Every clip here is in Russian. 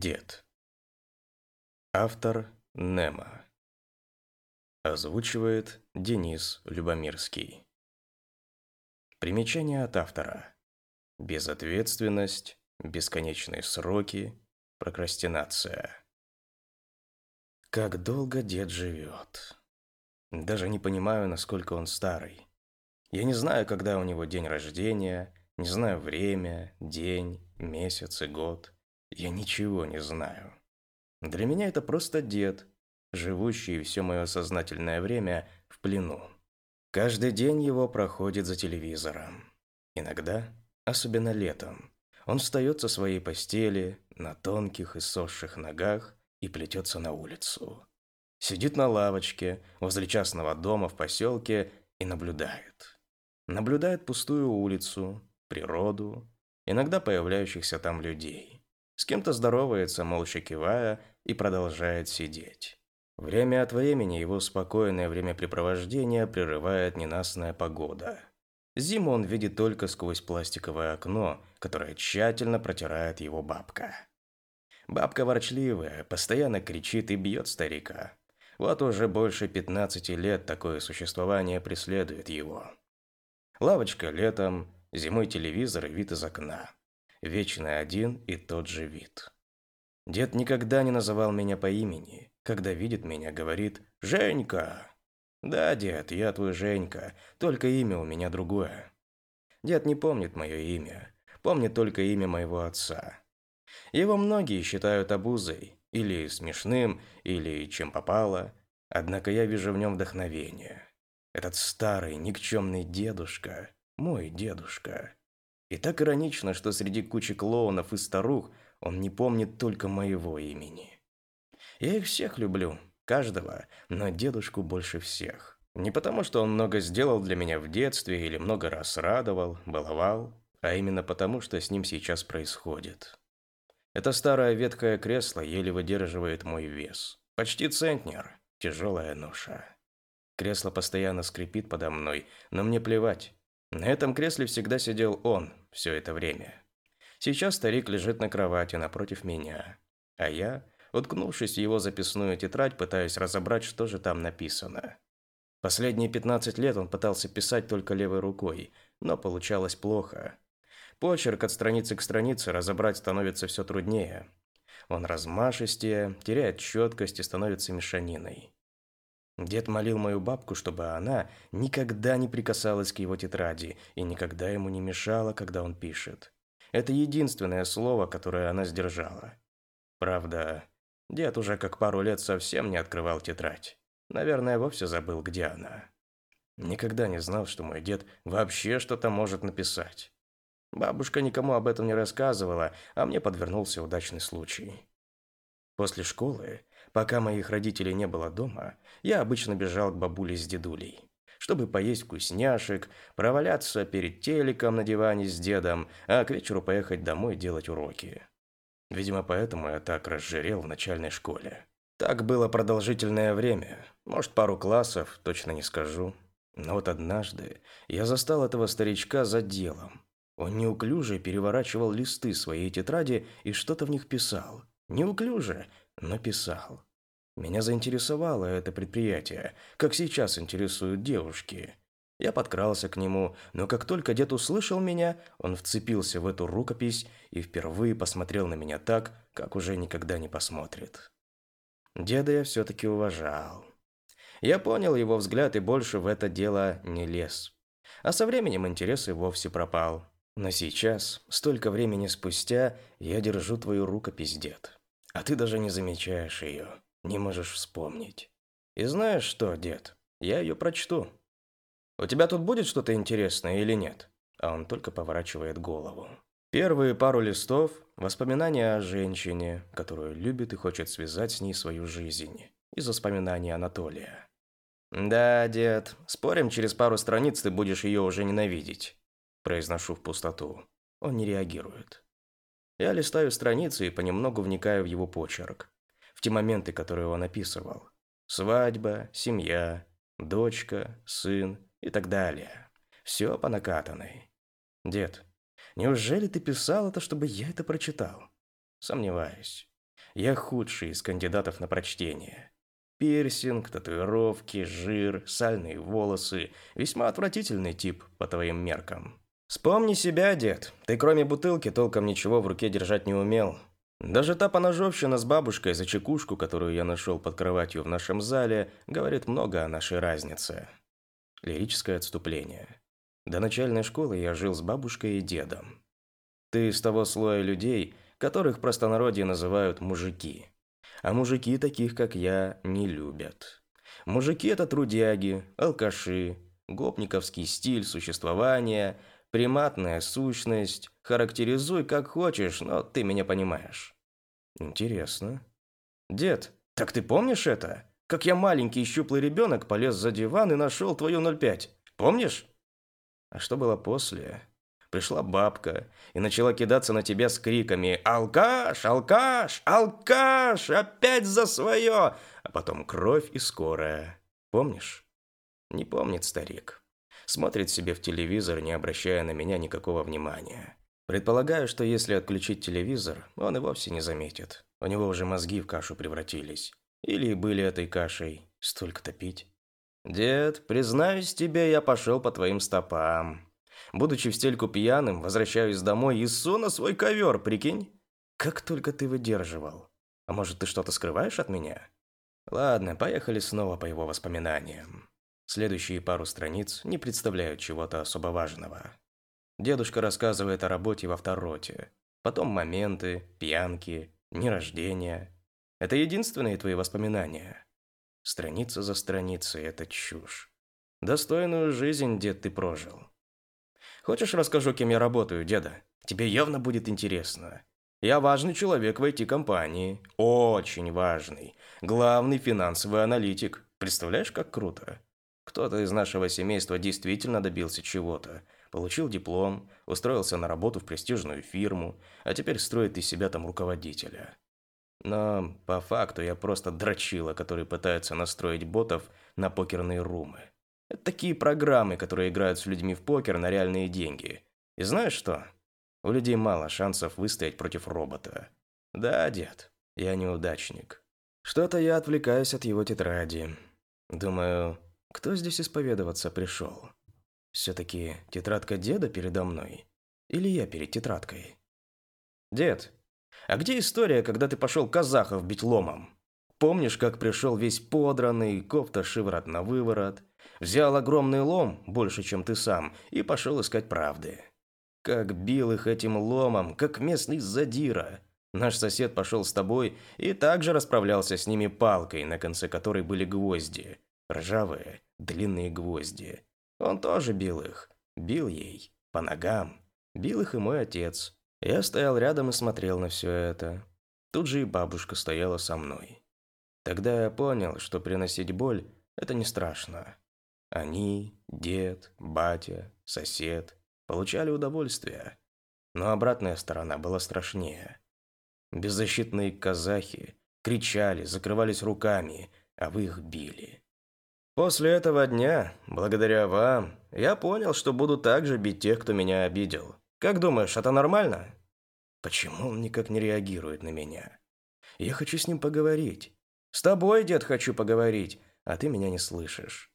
Дед. Автор Немо. Озвучивает Денис Любомирский. Примечание от автора. Безответственность, бесконечные сроки, прокрастинация. Как долго дед живет. Даже не понимаю, насколько он старый. Я не знаю, когда у него день рождения, не знаю время, день, месяц и год. Я ничего не знаю. Для меня это просто дед, живущий все мое сознательное время в плену. Каждый день его проходит за телевизором. Иногда, особенно летом, он встает со своей постели на тонких и сохших ногах и плетется на улицу. Сидит на лавочке возле частного дома в поселке и наблюдает. Наблюдает пустую улицу, природу, иногда появляющихся там людей. С кем-то здоровается, молча кивая, и продолжает сидеть. Время от времени его спокойное времяпрепровождение прерывает ненастная погода. Зиму он видит только сквозь пластиковое окно, которое тщательно протирает его бабка. Бабка ворчливая, постоянно кричит и бьет старика. Вот уже больше 15 лет такое существование преследует его. Лавочка летом, зимой телевизор и вид из окна вечно один и тот же вид. Дед никогда не называл меня по имени. Когда видит меня, говорит «Женька». «Да, дед, я твой Женька, только имя у меня другое». Дед не помнит мое имя, помнит только имя моего отца. Его многие считают обузой, или смешным, или чем попало, однако я вижу в нем вдохновение. Этот старый, никчемный дедушка, мой дедушка, и так иронично, что среди кучи клоунов и старух он не помнит только моего имени. Я их всех люблю, каждого, но дедушку больше всех. Не потому, что он много сделал для меня в детстве или много раз радовал, баловал, а именно потому, что с ним сейчас происходит. Это старое ветхое кресло еле выдерживает мой вес. Почти центнер, тяжелая ноша. Кресло постоянно скрипит подо мной, но мне плевать. На этом кресле всегда сидел он все это время. Сейчас старик лежит на кровати напротив меня, а я, уткнувшись в его записную тетрадь, пытаюсь разобрать, что же там написано. Последние 15 лет он пытался писать только левой рукой, но получалось плохо. Почерк от страницы к странице разобрать становится все труднее. Он размашистее, теряет четкость и становится мешаниной. Дед молил мою бабку, чтобы она никогда не прикасалась к его тетради и никогда ему не мешала, когда он пишет. Это единственное слово, которое она сдержала. Правда, дед уже как пару лет совсем не открывал тетрадь. Наверное, вовсе забыл, где она. Никогда не знал, что мой дед вообще что-то может написать. Бабушка никому об этом не рассказывала, а мне подвернулся удачный случай. После школы Пока моих родителей не было дома, я обычно бежал к бабуле с дедулей. Чтобы поесть вкусняшек, проваляться перед телеком на диване с дедом, а к вечеру поехать домой делать уроки. Видимо, поэтому я так разжирел в начальной школе. Так было продолжительное время, может, пару классов, точно не скажу. Но вот однажды я застал этого старичка за делом. Он неуклюже переворачивал листы своей тетради и что-то в них писал. Неуклюже, но писал. Меня заинтересовало это предприятие, как сейчас интересуют девушки. Я подкрался к нему, но как только дед услышал меня, он вцепился в эту рукопись и впервые посмотрел на меня так, как уже никогда не посмотрит. Деда я все-таки уважал. Я понял его взгляд и больше в это дело не лез. А со временем интерес и вовсе пропал. Но сейчас, столько времени спустя, я держу твою рукопись, дед. А ты даже не замечаешь ее не можешь вспомнить. И знаешь что, дед, я ее прочту. У тебя тут будет что-то интересное или нет? А он только поворачивает голову. Первые пару листов – воспоминания о женщине, которую любит и хочет связать с ней свою жизнь. Из воспоминаний Анатолия. «Да, дед, спорим, через пару страниц ты будешь ее уже ненавидеть», – произношу в пустоту. Он не реагирует. Я листаю страницы и понемногу вникаю в его почерк в те моменты, которые он описывал. Свадьба, семья, дочка, сын и так далее. Все по накатанной. Дед, неужели ты писал это, чтобы я это прочитал? Сомневаюсь. Я худший из кандидатов на прочтение. Пирсинг, татуировки, жир, сальные волосы. Весьма отвратительный тип по твоим меркам. Вспомни себя, дед. Ты кроме бутылки толком ничего в руке держать не умел. Даже та поножовщина с бабушкой за чекушку, которую я нашел под кроватью в нашем зале, говорит много о нашей разнице. Лирическое отступление. До начальной школы я жил с бабушкой и дедом. Ты из того слоя людей, которых простонародье называют мужики. А мужики таких, как я, не любят. Мужики – это трудяги, алкаши, гопниковский стиль существования, приматная сущность. Характеризуй как хочешь, но ты меня понимаешь. Интересно. Дед, так ты помнишь это? Как я маленький щуплый ребенок полез за диван и нашел твою 05. Помнишь? А что было после? Пришла бабка и начала кидаться на тебя с криками «Алкаш! Алкаш! Алкаш! Опять за свое!» А потом кровь и скорая. Помнишь? Не помнит старик. Смотрит себе в телевизор, не обращая на меня никакого внимания. Предполагаю, что если отключить телевизор, он и вовсе не заметит. У него уже мозги в кашу превратились. Или были этой кашей. Столько-то пить. Дед, признаюсь тебе, я пошел по твоим стопам. Будучи в стельку пьяным, возвращаюсь домой и ссу на свой ковер, прикинь? Как только ты выдерживал. А может, ты что-то скрываешь от меня? Ладно, поехали снова по его воспоминаниям. Следующие пару страниц не представляют чего-то особо важного. Дедушка рассказывает о работе во второте. Потом моменты, пьянки, дни рождения. Это единственные твои воспоминания. Страница за страницей – это чушь. Достойную жизнь, дед, ты прожил. Хочешь, расскажу, кем я работаю, деда? Тебе явно будет интересно. Я важный человек в IT-компании. Очень важный. Главный финансовый аналитик. Представляешь, как круто? Кто-то из нашего семейства действительно добился чего-то. Получил диплом, устроился на работу в престижную фирму, а теперь строит из себя там руководителя. Но по факту я просто дрочила, который пытается настроить ботов на покерные румы. Это такие программы, которые играют с людьми в покер на реальные деньги. И знаешь что? У людей мало шансов выстоять против робота. Да, дед, я неудачник. Что-то я отвлекаюсь от его тетради. Думаю, кто здесь исповедоваться пришел? Все-таки тетрадка деда передо мной? Или я перед тетрадкой? Дед, а где история, когда ты пошел казахов бить ломом? Помнишь, как пришел весь подранный, кофта шиворот на выворот, Взял огромный лом, больше, чем ты сам, и пошел искать правды. Как бил их этим ломом, как местный задира. Наш сосед пошел с тобой и также расправлялся с ними палкой, на конце которой были гвозди. Ржавые, длинные гвозди. Он тоже бил их. Бил ей. По ногам. Бил их и мой отец. Я стоял рядом и смотрел на все это. Тут же и бабушка стояла со мной. Тогда я понял, что приносить боль – это не страшно. Они, дед, батя, сосед получали удовольствие. Но обратная сторона была страшнее. Беззащитные казахи кричали, закрывались руками, а вы их били. После этого дня, благодаря вам, я понял, что буду также бить тех, кто меня обидел. Как думаешь, это нормально? Почему он никак не реагирует на меня? Я хочу с ним поговорить. С тобой, дед, хочу поговорить, а ты меня не слышишь.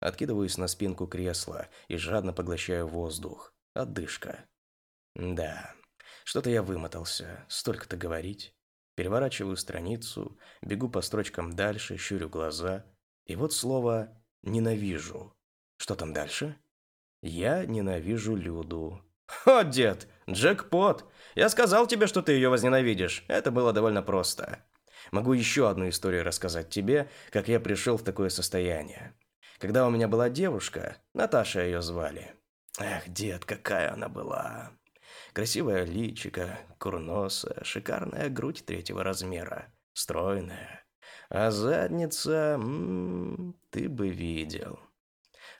Откидываюсь на спинку кресла и жадно поглощаю воздух. Отдышка. Да, что-то я вымотался. Столько-то говорить. Переворачиваю страницу, бегу по строчкам дальше, щурю глаза. И вот слово «ненавижу». Что там дальше? Я ненавижу Люду. О, дед, джекпот! Я сказал тебе, что ты ее возненавидишь. Это было довольно просто. Могу еще одну историю рассказать тебе, как я пришел в такое состояние. Когда у меня была девушка, Наташа ее звали. Эх, дед, какая она была. Красивая личика, курносая, шикарная грудь третьего размера, стройная. А задница, м -м, ты бы видел.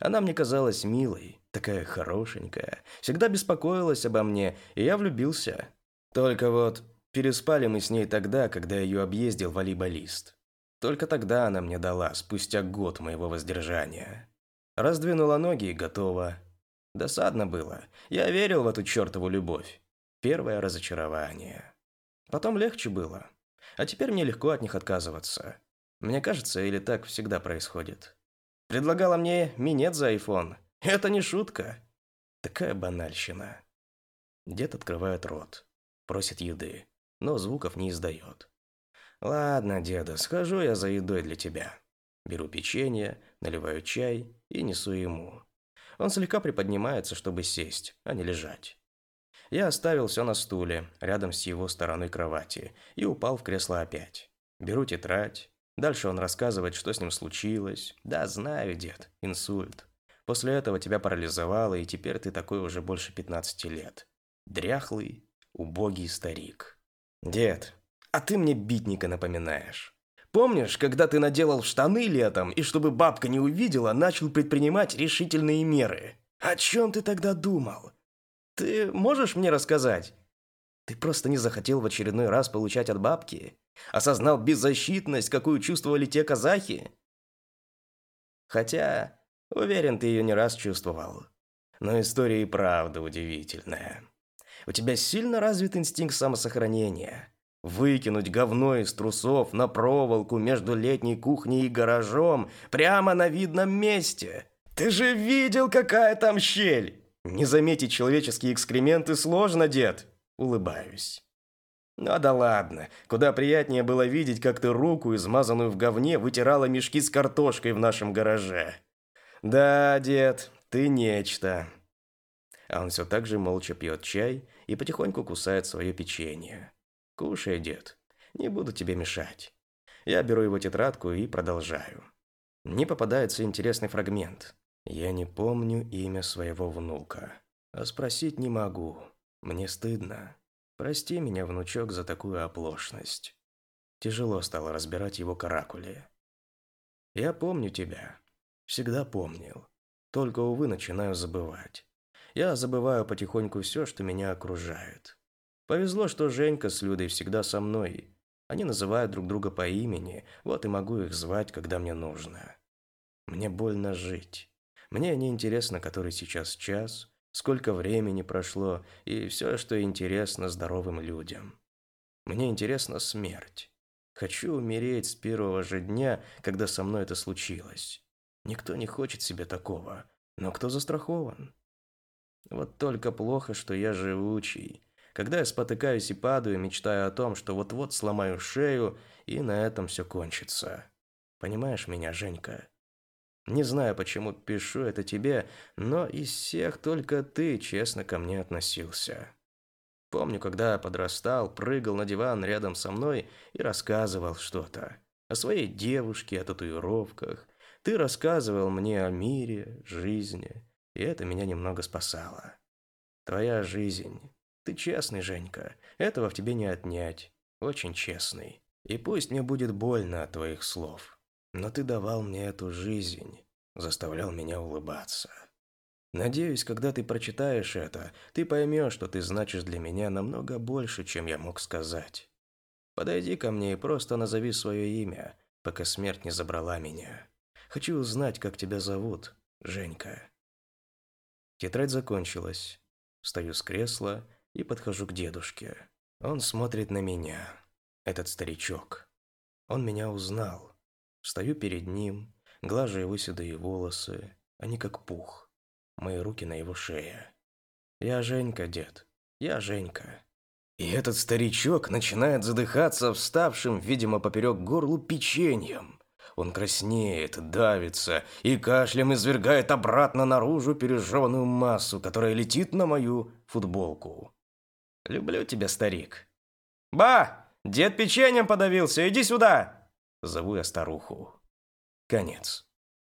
Она мне казалась милой, такая хорошенькая, всегда беспокоилась обо мне, и я влюбился. Только вот переспали мы с ней тогда, когда ее объездил волейболист. Только тогда она мне дала, спустя год моего воздержания. Раздвинула ноги и готова. Досадно было. Я верил в эту чертову любовь. Первое разочарование. Потом легче было. А теперь мне легко от них отказываться. Мне кажется, или так всегда происходит. Предлагала мне минет за айфон. Это не шутка. Такая банальщина. Дед открывает рот, просит еды, но звуков не издает. Ладно, деда, схожу я за едой для тебя. Беру печенье, наливаю чай и несу ему. Он слегка приподнимается, чтобы сесть, а не лежать. Я оставил все на стуле, рядом с его стороной кровати, и упал в кресло опять. Беру тетрадь. Дальше он рассказывает, что с ним случилось. Да, знаю, дед, инсульт. После этого тебя парализовало, и теперь ты такой уже больше 15 лет. Дряхлый, убогий старик. Дед, а ты мне битника напоминаешь. Помнишь, когда ты наделал штаны летом, и чтобы бабка не увидела, начал предпринимать решительные меры? О чем ты тогда думал? Ты можешь мне рассказать? Ты просто не захотел в очередной раз получать от бабки? Осознал беззащитность, какую чувствовали те казахи? Хотя, уверен, ты ее не раз чувствовал. Но история и правда удивительная. У тебя сильно развит инстинкт самосохранения. Выкинуть говно из трусов на проволоку между летней кухней и гаражом прямо на видном месте. Ты же видел, какая там щель? Не заметить человеческие экскременты сложно, дед. Улыбаюсь. Ну да ладно, куда приятнее было видеть, как ты руку, измазанную в говне, вытирала мешки с картошкой в нашем гараже. Да, дед, ты нечто. А он все так же молча пьет чай и потихоньку кусает свое печенье. Кушай, дед, не буду тебе мешать. Я беру его тетрадку и продолжаю. Не попадается интересный фрагмент. Я не помню имя своего внука. А спросить не могу. Мне стыдно. Прости меня, внучок, за такую оплошность. Тяжело стало разбирать его каракули. Я помню тебя. Всегда помнил. Только, увы, начинаю забывать. Я забываю потихоньку все, что меня окружает. Повезло, что Женька с Людой всегда со мной. Они называют друг друга по имени, вот и могу их звать, когда мне нужно. Мне больно жить. Мне не интересно, который сейчас час, сколько времени прошло и все, что интересно здоровым людям. Мне интересна смерть. Хочу умереть с первого же дня, когда со мной это случилось. Никто не хочет себе такого, но кто застрахован? Вот только плохо, что я живучий. Когда я спотыкаюсь и падаю, мечтаю о том, что вот-вот сломаю шею, и на этом все кончится. Понимаешь меня, Женька? Не знаю, почему пишу это тебе, но из всех только ты честно ко мне относился. Помню, когда подрастал, прыгал на диван рядом со мной и рассказывал что-то. О своей девушке, о татуировках. Ты рассказывал мне о мире, жизни, и это меня немного спасало. Твоя жизнь. Ты честный, Женька. Этого в тебе не отнять. Очень честный. И пусть мне будет больно от твоих слов. Но ты давал мне эту жизнь, заставлял меня улыбаться. Надеюсь, когда ты прочитаешь это, ты поймешь, что ты значишь для меня намного больше, чем я мог сказать. Подойди ко мне и просто назови свое имя, пока смерть не забрала меня. Хочу узнать, как тебя зовут, Женька. Тетрадь закончилась. Встаю с кресла и подхожу к дедушке. Он смотрит на меня. Этот старичок. Он меня узнал. Стою перед ним, глажу его седые волосы, они как пух. Мои руки на его шее. Я Женька, дед. Я Женька. И этот старичок начинает задыхаться вставшим, видимо, поперек горлу печеньем. Он краснеет, давится и кашлем извергает обратно наружу пережеванную массу, которая летит на мою футболку. «Люблю тебя, старик». «Ба! Дед печеньем подавился, иди сюда!» Зову я старуху. Конец.